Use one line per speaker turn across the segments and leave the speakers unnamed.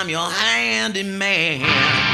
7, I'm your handyman.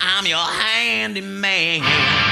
I'm your handyman.